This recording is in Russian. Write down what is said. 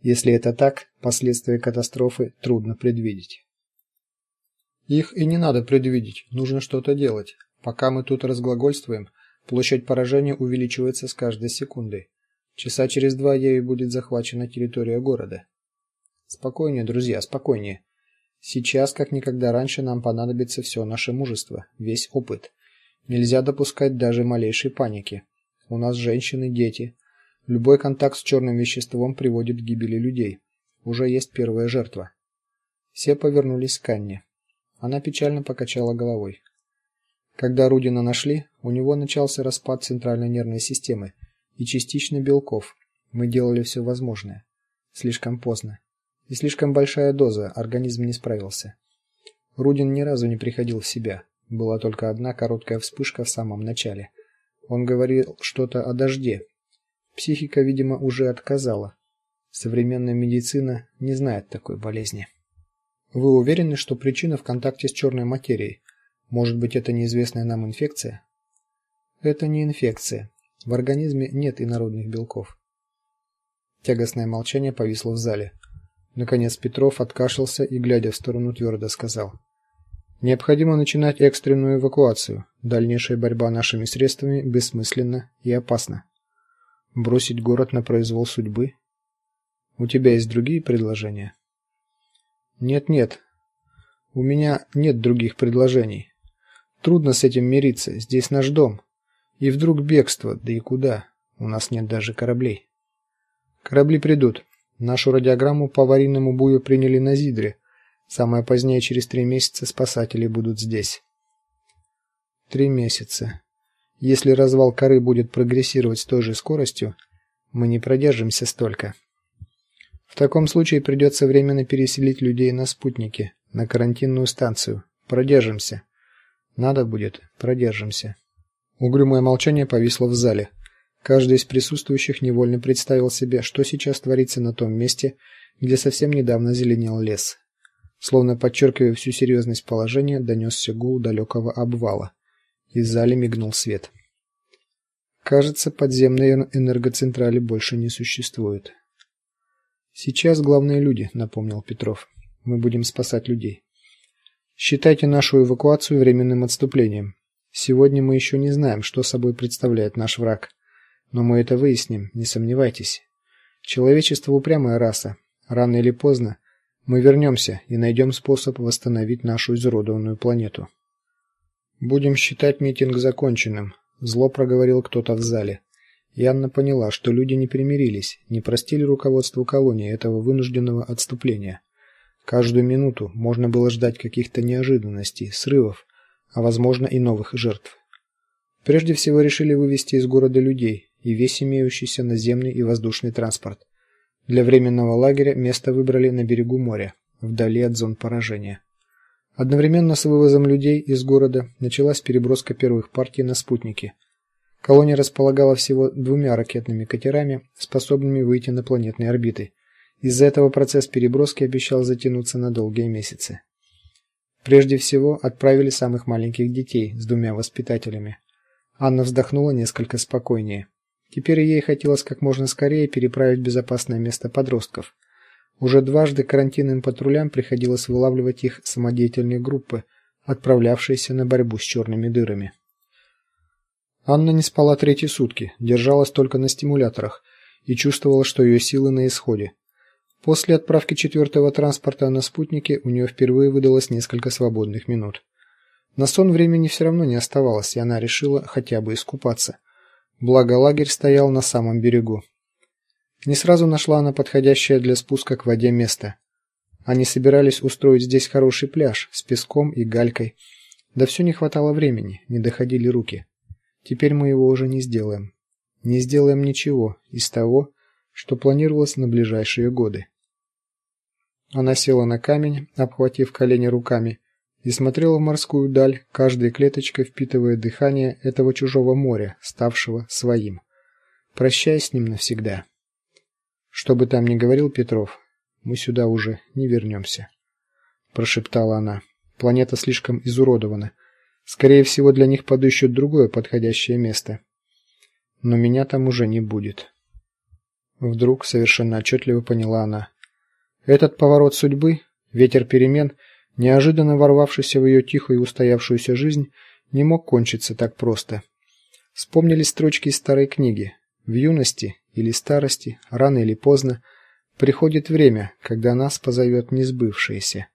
Если это так, последствия катастрофы трудно предвидеть. Их и не надо предвидеть, нужно что-то делать. Пока мы тут разглагольствуем, площадь поражения увеличивается с каждой секундой. Часа через два ею будет захвачена территория города. Спокойнее, друзья, спокойнее. Сейчас, как никогда раньше, нам понадобится все наше мужество, весь опыт. Нельзя допускать даже малейшей паники. У нас женщины, дети. Любой контакт с черным веществом приводит к гибели людей. Уже есть первая жертва. Все повернулись к Анне. Она печально покачала головой. Когда Рудина нашли, у него начался распад центральной нервной системы и частично белков. Мы делали все возможное. Слишком поздно. И слишком большая доза, организм не справился. Рудин ни разу не приходил в себя. Была только одна короткая вспышка в самом начале. Он говорил что-то о дожде. Психика, видимо, уже отказала. Современная медицина не знает такой болезни. Вы уверены, что причина в контакте с черной материей? Может быть, это неизвестная нам инфекция? Это не инфекция. В организме нет инородных белков. Тягостное молчание повисло в зале. Наконец Петров откашлялся и, глядя в сторону, твердо сказал: "Необходимо начинать экстренную эвакуацию. Дальнейшая борьба нашими средствами бессмысленна и опасна. Бросить город на произвол судьбы? У тебя есть другие предложения?" "Нет, нет. У меня нет других предложений. Трудно с этим мириться. Здесь наш дом. И вдруг бегство, да и куда? У нас нет даже кораблей. Корабли придут. Нашу радиограмму по аварийному бую приняли на Зидре. Самое позднее через три месяца спасатели будут здесь. Три месяца. Если развал коры будет прогрессировать с той же скоростью, мы не продержимся столько. В таком случае придется временно переселить людей на спутники, на карантинную станцию. Продержимся. Надо будет, продержимся. Угрюмое молчание повисло в зале. Каждый из присутствующих невольно представил себе, что сейчас творится на том месте, где совсем недавно зеленел лес. Словно подчеркивая всю серьезность положения, донесся гул далекого обвала. И в зале мигнул свет. Кажется, подземной энергоцентрали больше не существует. Сейчас главные люди, напомнил Петров. Мы будем спасать людей. Считайте нашу эвакуацию временным отступлением. Сегодня мы еще не знаем, что собой представляет наш враг. Но мы это выясним, не сомневайтесь. Человечество упрямая раса. Рано или поздно мы вернемся и найдем способ восстановить нашу изуродованную планету. Будем считать митинг законченным, зло проговорил кто-то в зале. И Анна поняла, что люди не примирились, не простили руководству колонии этого вынужденного отступления. Каждую минуту можно было ждать каких-то неожиданностей, срывов, а возможно и новых жертв. Прежде всего решили вывести из города людей и весь имеющийся наземный и воздушный транспорт. Для временного лагеря место выбрали на берегу моря, вдали от зон поражения. Одновременно с вывозом людей из города началась переброска первых партий на спутники. Колония располагала всего двумя ракетными катерами, способными выйти на планетные орбиты. Из-за этого процесс переброски обещал затянуться на долгие месяцы. Прежде всего, отправили самых маленьких детей с двумя воспитателями. Анна вздохнула несколько спокойнее. Теперь ей хотелось как можно скорее переправить в безопасное место подростков. Уже дважды карантинным патрулям приходилось вылавливать их самодеятельные группы, отправлявшиеся на борьбу с черными дырами. Анна не спала третьи сутки, держалась только на стимуляторах и чувствовала, что ее силы на исходе. После отправки четвертого транспорта на спутнике у нее впервые выдалось несколько свободных минут. На сон времени все равно не оставалось, и она решила хотя бы искупаться. Благо лагерь стоял на самом берегу. Не сразу нашла она подходящее для спуска к воде место. Они собирались устроить здесь хороший пляж с песком и галькой. Да все не хватало времени, не доходили руки. Теперь мы его уже не сделаем. Не сделаем ничего из того, что планировалось на ближайшие годы. Она села на камень, обхватив колени руками, и смотрела в морскую даль, каждой клеточкой впитывая дыхание этого чужого моря, ставшего своим. Прощаясь с ним навсегда. Что бы там ни говорил Петров, мы сюда уже не вернемся», — прошептала она. Планета слишком изуродована. Скорее всего, для них подыщут другое подходящее место. Но меня там уже не будет. Вдруг совершенно отчетливо поняла она. Этот поворот судьбы, ветер перемен, неожиданно ворвавшийся в ее тихую и устоявшуюся жизнь, не мог кончиться так просто. Вспомнились строчки из старой книги. В юности или старости, рано или поздно, приходит время, когда нас позовет несбывшееся.